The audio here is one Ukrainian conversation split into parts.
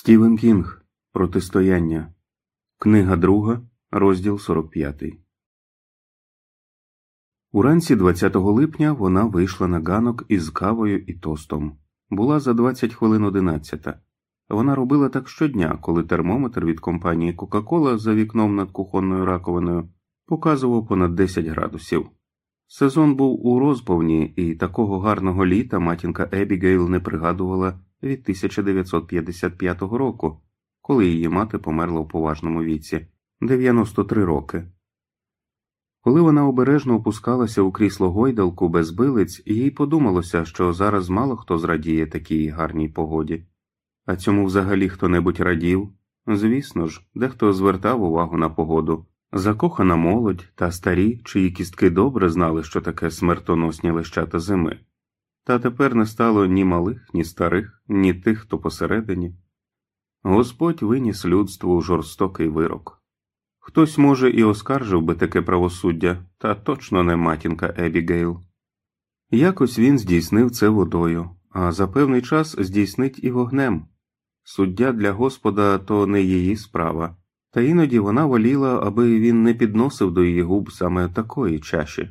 Стівен Кінг Протистояння. Книга друга, розділ 45. Уранці 20 липня вона вийшла на ганок із кавою і тостом. Була за 20 хвилин 11. Вона робила так щодня, коли термометр від компанії Кока-Кола за вікном над кухонною раковиною показував понад 10 градусів. Сезон був у розповні, і такого гарного літа матінка Ебігейл не пригадувала від 1955 року, коли її мати померла у поважному віці 93 роки. Коли вона обережно опускалася у крісло гойдалку без билиць, їй подумалося, що зараз мало хто зрадіє такій гарній погоді, а цьому взагалі хто небудь радів. Звісно ж, дехто звертав увагу на погоду. Закохана молодь та старі, чиї кістки добре знали, що таке смертоносні лищата зими. Та тепер не стало ні малих, ні старих, ні тих, хто посередині. Господь виніс людству жорстокий вирок. Хтось, може, і оскаржив би таке правосуддя, та точно не матінка Ебігейл. Якось він здійснив це водою, а за певний час здійснить і вогнем. Суддя для Господа то не її справа, та іноді вона воліла, аби він не підносив до її губ саме такої чаші.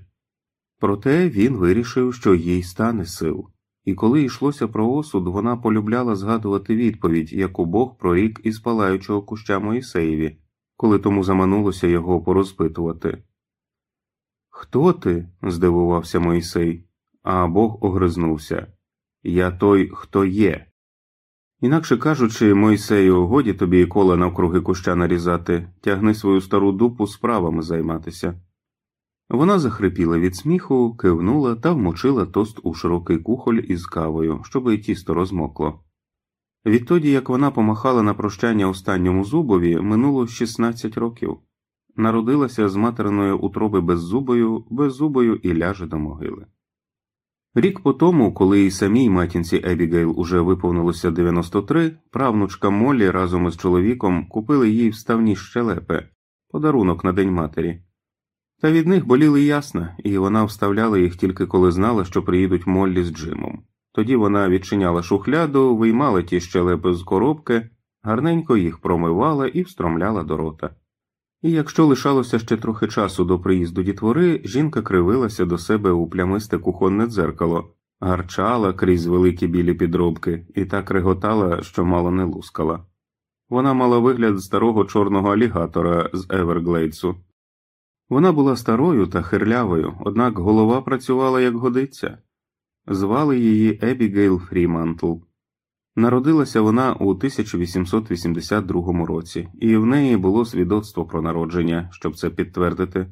Проте він вирішив, що їй стане сил, і коли йшлося про осуд, вона полюбляла згадувати відповідь, яку Бог прорік із палаючого куща Моїсеєві, коли тому заманулося його порозпитувати. Хто ти? здивувався Моїсей, а Бог огризнувся. Я той, хто є. Інакше кажучи, Мойсею, годі тобі кола навкруги куща нарізати, тягни свою стару дупу справами займатися. Вона захрипіла від сміху, кивнула та вмочила тост у широкий кухоль із кавою, щоб і тісто розмокло. Відтоді, як вона помахала на прощання останньому зубові, минуло 16 років. Народилася з материної утроби беззубою, беззубою і ляже до могили. Рік по тому, коли і самій матінці Ебігейл уже виповнилося 93, правнучка Моллі разом із чоловіком купили їй вставні щелепи, подарунок на День матері. Та від них боліли ясна, і вона вставляла їх тільки коли знала, що приїдуть Моллі з Джимом. Тоді вона відчиняла шухляду, виймала ті щелепи з коробки, гарненько їх промивала і встромляла до рота. І якщо лишалося ще трохи часу до приїзду дітвори, жінка кривилася до себе у плямисте кухонне дзеркало, гарчала крізь великі білі підробки і так реготала, що мало не лускала. Вона мала вигляд старого чорного алігатора з Еверглейдсу. Вона була старою та хирлявою, однак голова працювала як годиться. Звали її Ебігейл Фрімантл. Народилася вона у 1882 році, і в неї було свідоцтво про народження, щоб це підтвердити.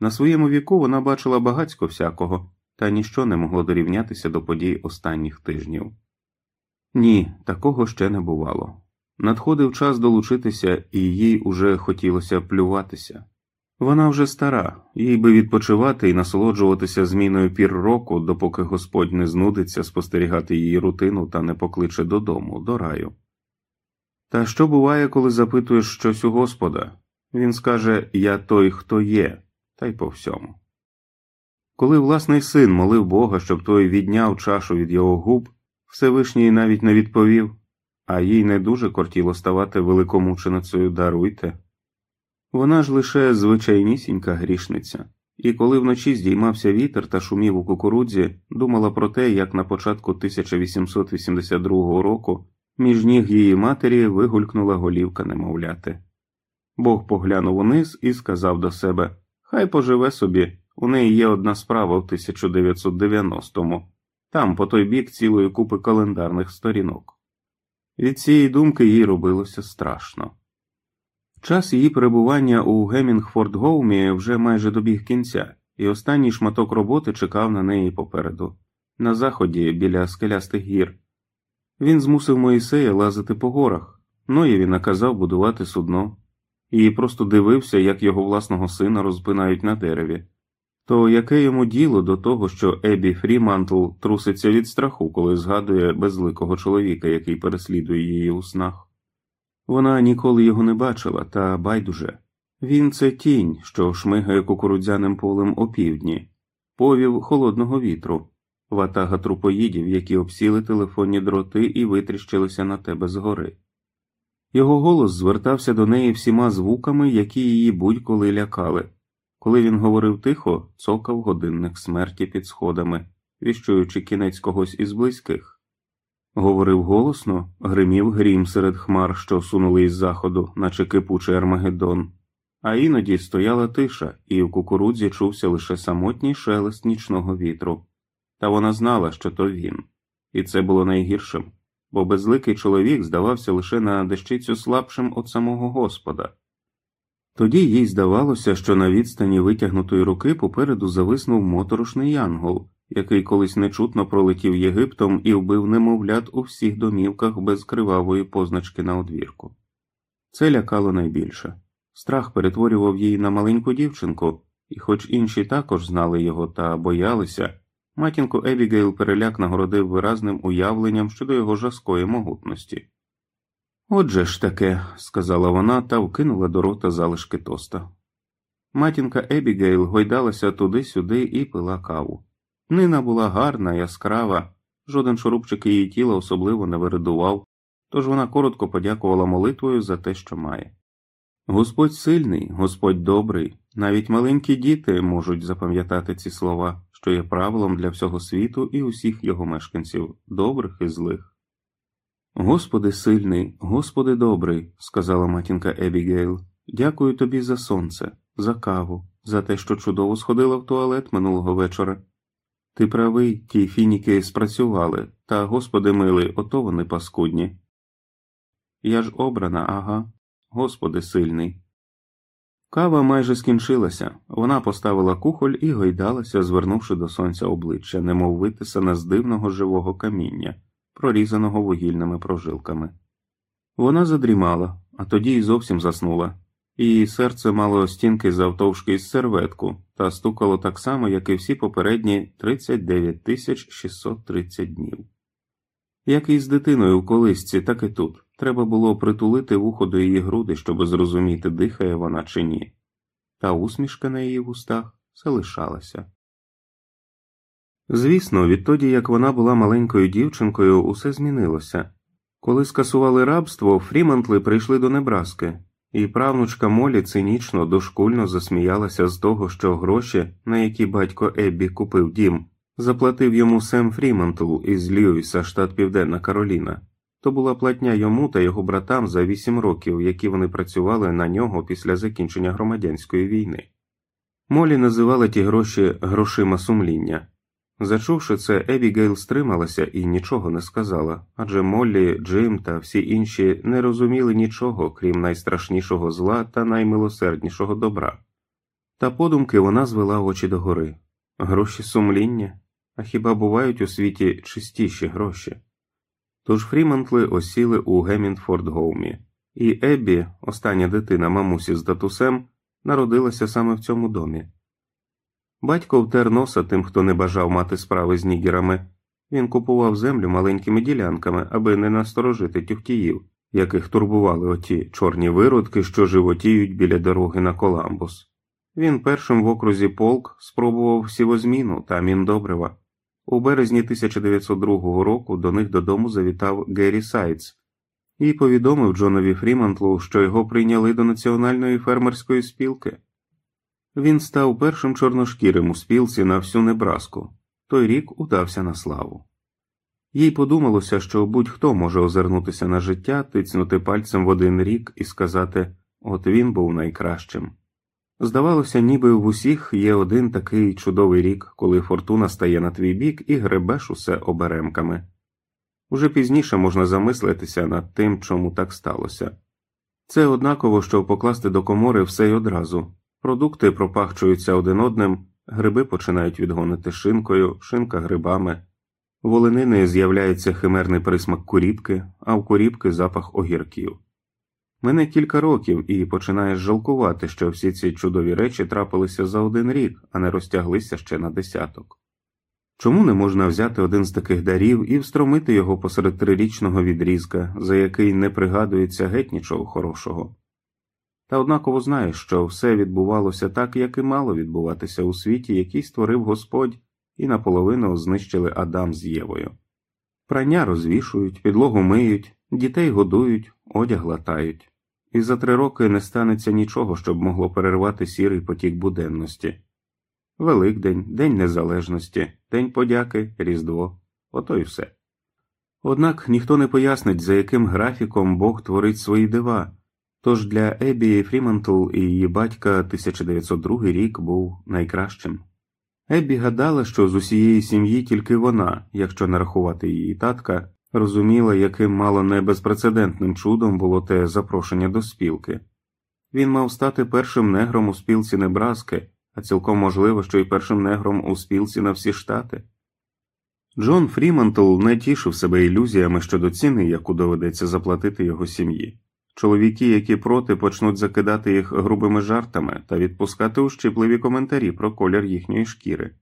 На своєму віку вона бачила багацько всякого, та ніщо не могло дорівнятися до подій останніх тижнів. Ні, такого ще не бувало. Надходив час долучитися, і їй уже хотілося плюватися. Вона вже стара, їй би відпочивати і насолоджуватися зміною пір року, допоки Господь не знудиться спостерігати її рутину та не покличе додому, до раю. Та що буває, коли запитуєш щось у Господа? Він скаже Я той, хто є, та й по всьому. Коли власний син молив Бога, щоб той відняв чашу від його губ, Всевишній навіть не відповів, а їй не дуже кортіло ставати великомученицею даруйте. Вона ж лише звичайнісінька грішниця, і коли вночі здіймався вітер та шумів у кукурудзі, думала про те, як на початку 1882 року між ніг її матері вигулькнула голівка немовляти. Бог поглянув униз і сказав до себе Хай поживе собі, у неї є одна справа в 1990-му, там по той бік цілої купи календарних сторінок. Від цієї думки їй робилося страшно. Час її перебування у Гемінгфорд-Гоумі вже майже добіг кінця, і останній шматок роботи чекав на неї попереду, на заході біля скелястих гір. Він змусив Моїсея лазити по горах, Ноєві наказав будувати судно, і просто дивився, як його власного сина розпинають на дереві. То яке йому діло до того, що Ебі Фрімантл труситься від страху, коли згадує безликого чоловіка, який переслідує її у снах? Вона ніколи його не бачила, та байдуже він це тінь, що шмигає кукурудзяним полем опівдні, повів холодного вітру, ватага трупоїдів, які обсіли телефонні дроти і витріщилися на тебе згори. Його голос звертався до неї всіма звуками, які її будь-коли лякали. Коли він говорив тихо, цокав годинник смерті під сходами, віщуючи кінець когось із близьких. Говорив голосно, гримів грім серед хмар, що сунули із заходу, наче кипучий Армагеддон. А іноді стояла тиша, і в кукурудзі чувся лише самотній шелест нічного вітру. Та вона знала, що то він, і це було найгіршим, бо безликий чоловік здавався лише на дещицю слабшим від самого Господа. Тоді їй здавалося, що на відстані витягнутої руки попереду зависнув моторошний янгол, який колись нечутно пролетів Єгиптом і вбив немовлят у всіх домівках без кривавої позначки на одвірку. Це лякало найбільше. Страх перетворював її на маленьку дівчинку, і, хоч інші також знали його та боялися, матінку Ебігейл переляк нагородив виразним уявленням щодо його жаскої могутності. Отже ж таке, сказала вона та вкинула до рота залишки тоста. Матінка Ебігейл гойдалася туди-сюди і пила каву. Нина була гарна, яскрава, жоден шурупчик її тіла особливо не виридував, тож вона коротко подякувала молитвою за те, що має. Господь сильний, Господь добрий, навіть маленькі діти можуть запам'ятати ці слова, що є правилом для всього світу і усіх його мешканців, добрих і злих. Господи сильний, Господи добрий, сказала матінка Ебігейл, дякую тобі за сонце, за каву, за те, що чудово сходила в туалет минулого вечора. Ти правий, ті фініки спрацювали, та, Господи милий, ото вони паскудні. Я ж обрана, ага, Господи сильний. Кава майже скінчилася, вона поставила кухоль і гойдалася, звернувши до сонця обличчя, немов витисане з дивного живого каміння, прорізаного вугільними прожилками. Вона задрімала, а тоді й зовсім заснула. Її серце мало стінки завтовшки із серветку та стукало так само, як і всі попередні 39 тисяч 630 днів. Як і з дитиною в колисці, так і тут треба було притулити вухо до її груди, щоб зрозуміти, дихає вона чи ні, та усмішка на її вустах залишалася. Звісно, відтоді як вона була маленькою дівчинкою, усе змінилося. Коли скасували рабство, Фрімантли прийшли до Небраски, і правнучка Молі цинічно дошкульно засміялася з того, що гроші, на які батько Еббі купив дім, заплатив йому Сем Фрімантл із Льюіса, штат Південна Кароліна. То була платня йому та його братам за вісім років, які вони працювали на нього після закінчення громадянської війни. Молі називали ті гроші грошима сумління. Зачувши це, Ебігейл стрималася і нічого не сказала, адже Моллі, Джим та всі інші не розуміли нічого, крім найстрашнішого зла та наймилосерднішого добра. Та подумки вона звела очі догори гроші сумління, а хіба бувають у світі чистіші гроші? Тож Фрімантли осіли у Гемінфорд Гоумі, і Еббі, остання дитина мамусі з татусем, народилася саме в цьому домі. Батько втер носа тим, хто не бажав мати справи з нігерами. Він купував землю маленькими ділянками, аби не насторожити тюхтіїв, яких турбували оті чорні виродки, що животіють біля дороги на Коламбус. Він першим в окрузі полк спробував сівозміну та міндобрива. У березні 1902 року до них додому завітав Геррі Сайдс і повідомив Джонові Фрімантлу, що його прийняли до національної фермерської спілки. Він став першим чорношкірим у спілці на всю Небраску. Той рік удався на славу. Їй подумалося, що будь-хто може озирнутися на життя, тицнути пальцем в один рік і сказати от він був найкращим. Здавалося, ніби в усіх є один такий чудовий рік, коли фортуна стає на твій бік і гребеш усе оберемками. Уже пізніше можна замислитися над тим, чому так сталося. Це однаково, що покласти до комори все й одразу. Продукти пропахчуються один одним, гриби починають відгонити шинкою, шинка грибами, волинини з'являється химерний присмак куріпки, а в куріпки запах огірків. Мене кілька років і починаєш жалкувати, що всі ці чудові речі трапилися за один рік, а не розтяглися ще на десяток. Чому не можна взяти один з таких дарів і встромити його посеред трирічного відрізка, за який не пригадується геть нічого хорошого? Та однаково знаєш, що все відбувалося так, як і мало відбуватися у світі, який створив Господь, і наполовину знищили Адам з Євою. Прання розвішують, підлогу миють, Дітей годують, одяг латають, і за три роки не станеться нічого, щоб могло перервати сірий потік буденності. Великдень, День Незалежності, День подяки, Різдво ото й все. Однак ніхто не пояснить, за яким графіком Бог творить свої дива, тож для Ебі Фрімантл і її батька 1902 рік був найкращим. Еббі гадала, що з усієї сім'ї тільки вона, якщо не рахувати її татка, розуміла, яким мало не безпрецедентним чудом було те запрошення до спілки. Він мав стати першим негром у спілці Небраски, а цілком можливо, що й першим негром у спілці на всі штати. Джон Фрімантл не тішив себе ілюзіями щодо ціни, яку доведеться заплатити його сім'ї. Чоловіки, які проти, почнуть закидати їх грубими жартами та відпускати ущипливі коментарі про колір їхньої шкіри.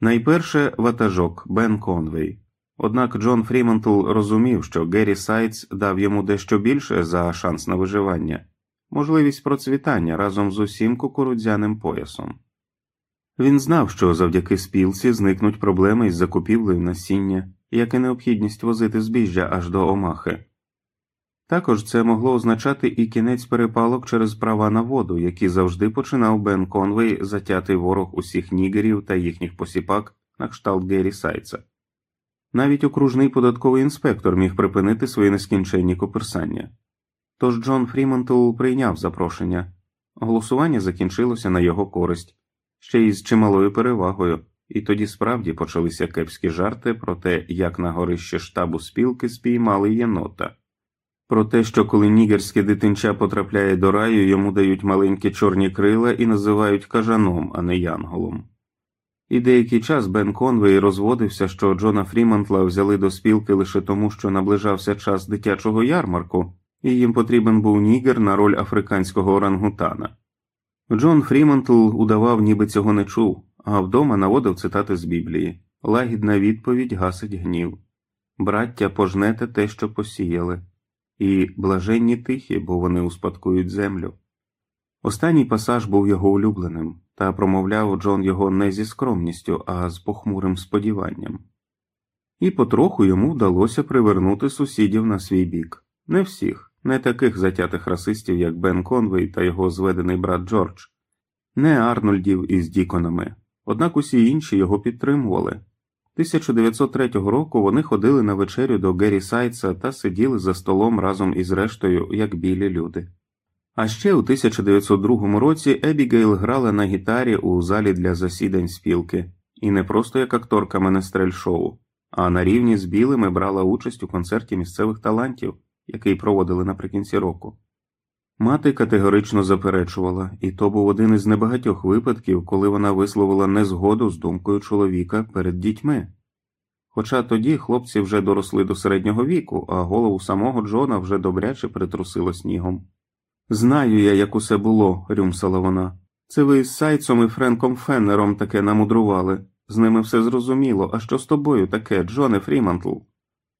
Найперше ватажок Бен Конвей. Однак Джон Фрімантл розумів, що Геррі Сайтс дав йому дещо більше за шанс на виживання, можливість процвітання разом з усім кукурудзяним поясом. Він знав, що завдяки спілці зникнуть проблеми із закупівлею насіння, як і необхідність возити збіжжя аж до Омахи. Також це могло означати і кінець перепалок через права на воду, які завжди починав Бен Конвей затятий ворог усіх нігерів та їхніх посіпак на кшталт Геррі Сайца. Навіть окружний податковий інспектор міг припинити свої нескінченні коперсання. Тож Джон Фрімонтл прийняв запрошення. Голосування закінчилося на його користь, ще й з чималою перевагою, і тоді справді почалися кепські жарти про те, як на горище штабу спілки спіймали єнота, про те, що коли нігерське дитинча потрапляє до раю, йому дають маленькі чорні крила і називають кажаном, а не янголом. І деякий час Бен Конвей розводився, що Джона Фрімантла взяли до спілки лише тому, що наближався час дитячого ярмарку, і їм потрібен був нігер на роль африканського орангутана. Джон Фрімантл удавав, ніби цього не чув, а вдома наводив цитати з Біблії лагідна відповідь гасить гнів. Браття, пожнете те, що посіяли, і блаженні тихі, бо вони успадкують землю. Останній пасаж був його улюбленим, та промовляв Джон його не зі скромністю, а з похмурим сподіванням. І потроху йому вдалося привернути сусідів на свій бік не всіх, не таких затятих расистів, як Бен Конвей та його зведений брат Джордж, не Арнольдів із Діконами, однак усі інші його підтримували. 1903 року вони ходили на вечерю до Геррі Сайтса та сиділи за столом разом із рештою, як білі люди. А ще у 1902 році Ебігейл грала на гітарі у залі для засідань спілки, і не просто як акторка менестрель шоу, а на рівні з білими брала участь у концерті місцевих талантів, який проводили наприкінці року. Мати категорично заперечувала, і то був один із небагатьох випадків, коли вона висловила незгоду з думкою чоловіка перед дітьми. Хоча тоді хлопці вже доросли до середнього віку, а голову самого Джона вже добряче притрусило снігом. Знаю я, як усе було, рюмсала вона. Це ви з Сайцом і Френком Феннером таке намудрували. З ними все зрозуміло. А що з тобою таке, Джоне Фрімантл?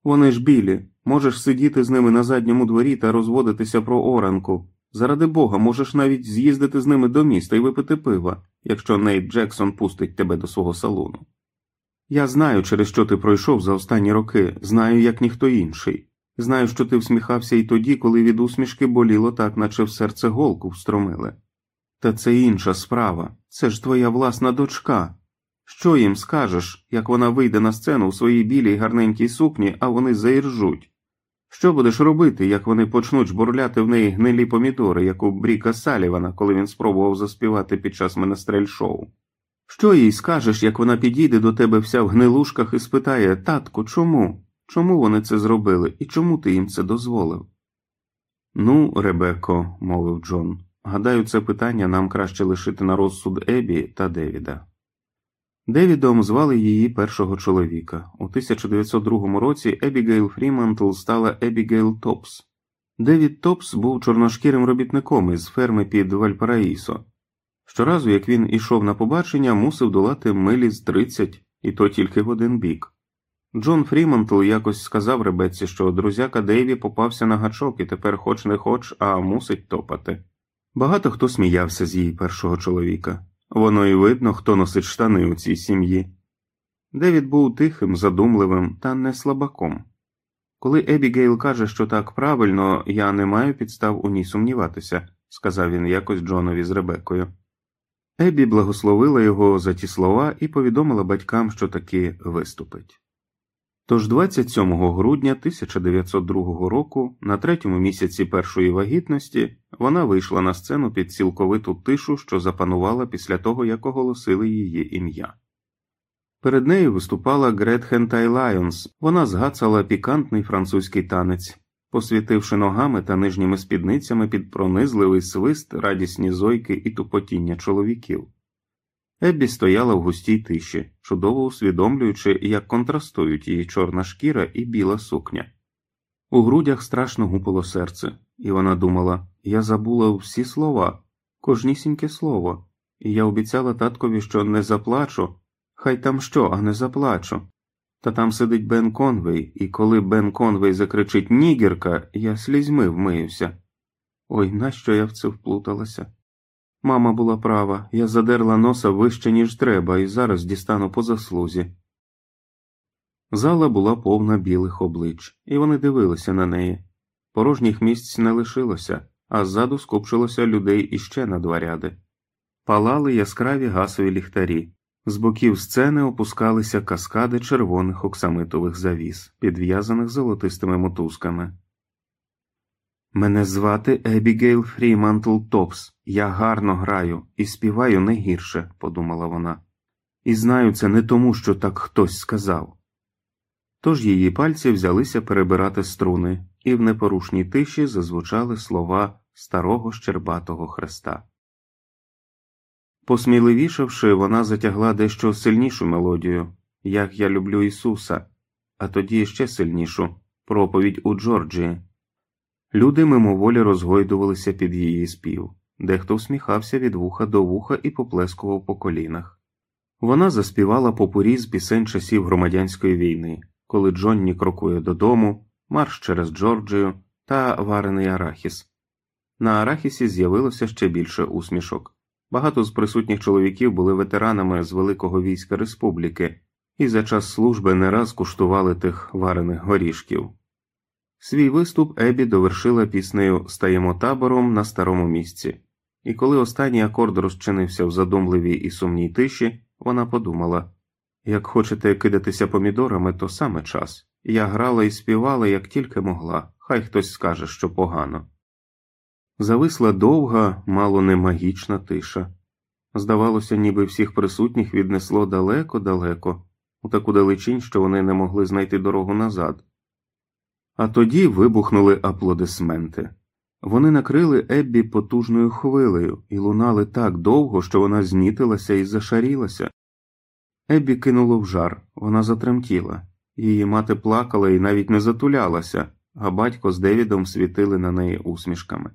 Вони ж білі, можеш сидіти з ними на задньому дворі та розводитися про оранку. Заради бога, можеш навіть з'їздити з ними до міста і випити пива, якщо Нейт Джексон пустить тебе до свого салону. Я знаю, через що ти пройшов за останні роки, знаю, як ніхто інший. Знаю, що ти всміхався і тоді, коли від усмішки боліло так, наче в серце голку встромили. Та це інша справа, це ж твоя власна дочка. Що їм скажеш, як вона вийде на сцену у своїй білій гарненькій сукні, а вони заіржуть? Що будеш робити, як вони почнуть жбурляти в неї гнилі помідори, як у Бріка Салівана, коли він спробував заспівати під час менестрель шоу? Що їй скажеш, як вона підійде до тебе вся в гнилушках і спитає Татку, чому? Чому вони це зробили і чому ти їм це дозволив? Ну, Ребекко, мовив Джон, гадаю, це питання нам краще лишити на розсуд Ебі та Девіда. Девідом звали її першого чоловіка. У 1902 році Ебігейл Фрімантл стала Ебігейл Топс. Девід Топс був чорношкірим робітником із ферми під Вальпараїсо. Щоразу, як він ішов на побачення, мусив долати милі з 30, і то тільки в один бік. Джон Фрімантл якось сказав Ребекці, що друзяка Дейві попався на гачок і тепер хоч не хоч, а мусить топати. Багато хто сміявся з її першого чоловіка. Воно й видно, хто носить штани у цій сім'ї. Девід був тихим, задумливим та не слабаком. Коли Ебігейл каже, що так правильно, я не маю підстав у ній сумніватися, сказав він якось Джонові з Ребекою. Ебі благословила його за ті слова і повідомила батькам, що таки виступить. Тож 27 грудня 1902 року, на третьому місяці першої вагітності, вона вийшла на сцену під цілковиту тишу, що запанувала після того, як оголосили її ім'я. Перед нею виступала Гретхен Тайлайонс, вона згацала пікантний французький танець, посвітивши ногами та нижніми спідницями під пронизливий свист, радісні зойки і тупотіння чоловіків. Еббі стояла в густій тиші, чудово усвідомлюючи, як контрастують її чорна шкіра і біла сукня. У грудях страшно гупало серце, і вона думала я забула всі слова, кожнісіньке слово, і я обіцяла таткові, що не заплачу, хай там що, а не заплачу. Та там сидить Бен Конвей, і коли Бен Конвей закричить Нігерка, я слізьми вмиюся. Ой, нащо я в це вплуталася? Мама була права, я задерла носа вище, ніж треба, і зараз дістану по заслузі. Зала була повна білих облич, і вони дивилися на неї. Порожніх місць не лишилося, а ззаду скупчилося людей іще на два ряди. Палали яскраві гасові ліхтарі, з боків сцени опускалися каскади червоних оксамитових завіс, підв'язаних золотистими мотузками. Мене звати Ебігейл Фрімантл Троттс. Я гарно граю і співаю не гірше, подумала вона, і знаю це не тому, що так хтось сказав. Тож її пальці взялися перебирати струни, і в непорушній тиші зазвучали слова старого щербатого хреста. Посміливішавши, вона затягла дещо сильнішу мелодію, як я люблю Ісуса, а тоді ще сильнішу проповідь у Джорджії. Люди мимоволі розгойдувалися під її спів, дехто всміхався від вуха до вуха і поплескував по колінах. Вона заспівала попурі з пісень часів громадянської війни, коли Джонні крокує додому, марш через Джорджію та варений арахіс. На арахісі з'явилося ще більше усмішок. Багато з присутніх чоловіків були ветеранами з Великого війська республіки і за час служби не раз куштували тих варених горішків. Свій виступ Ебі довершила піснею Стаємо табором на старому місці, і коли останній акорд розчинився в задумливій і сумній тиші, вона подумала як хочете кидатися помідорами, то саме час. Я грала і співала, як тільки могла, хай хтось скаже, що погано. Зависла довга, мало не магічна тиша. Здавалося, ніби всіх присутніх віднесло далеко-далеко, у таку далечінь, що вони не могли знайти дорогу назад. А тоді вибухнули аплодисменти. Вони накрили Еббі потужною хвилею і лунали так довго, що вона знітилася і зашарілася. Еббі кинуло в жар, вона затремтіла. Її мати плакала і навіть не затулялася, а батько з Девідом світили на неї усмішками.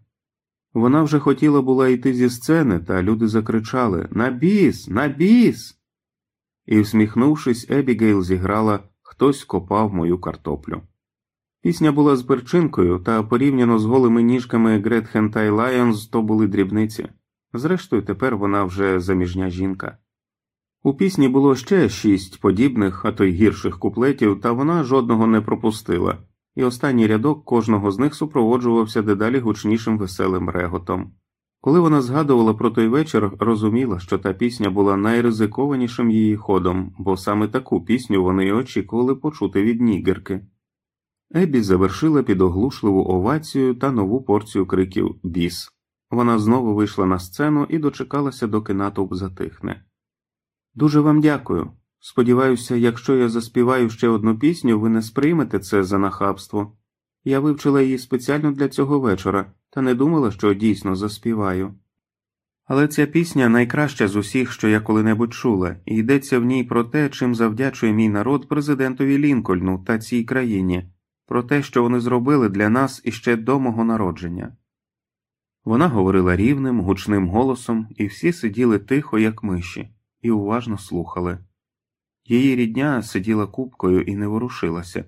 Вона вже хотіла була йти зі сцени, та люди закричали На біс, на біс. І, всміхнувшись, Ебігейл зіграла Хтось копав мою картоплю. Пісня була з перчинкою, та порівняно з голими ніжками Гретхен та Лайонс то були дрібниці. Зрештою, тепер вона вже заміжня жінка. У пісні було ще шість подібних, а то й гірших куплетів, та вона жодного не пропустила, і останній рядок кожного з них супроводжувався дедалі гучнішим веселим реготом. Коли вона згадувала про той вечір, розуміла, що та пісня була найризикованішим її ходом, бо саме таку пісню вони й очікували почути від нігерки. Ебі завершила під оглушливу овацію та нову порцію криків Біс. Вона знову вийшла на сцену і дочекалася, доки натовп затихне. Дуже вам дякую. Сподіваюся, якщо я заспіваю ще одну пісню, ви не сприймете це за нахабство. Я вивчила її спеціально для цього вечора та не думала, що дійсно заспіваю. Але ця пісня найкраща з усіх, що я коли-небудь чула, і йдеться в ній про те, чим завдячує мій народ президентові Лінкольну та цій країні, про те, що вони зробили для нас іще до мого народження. Вона говорила рівним, гучним голосом, і всі сиділи тихо, як миші і уважно слухали. Її рідня сиділа купкою і не ворушилася.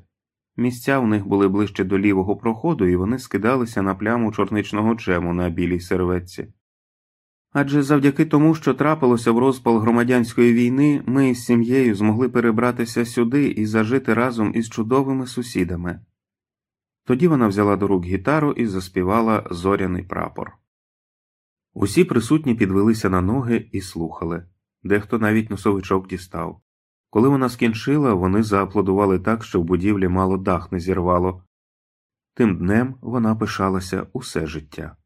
Місця у них були ближче до лівого проходу, і вони скидалися на пляму чорничного джему на білій серветці. Адже завдяки тому, що трапилося в розпал громадянської війни, ми з сім'єю змогли перебратися сюди і зажити разом із чудовими сусідами. Тоді вона взяла до рук гітару і заспівала зоряний прапор. Усі присутні підвелися на ноги і слухали, дехто навіть носовичок дістав. Коли вона скінчила, вони зааплодували так, що в будівлі мало дах не зірвало. Тим днем вона пишалася усе життя.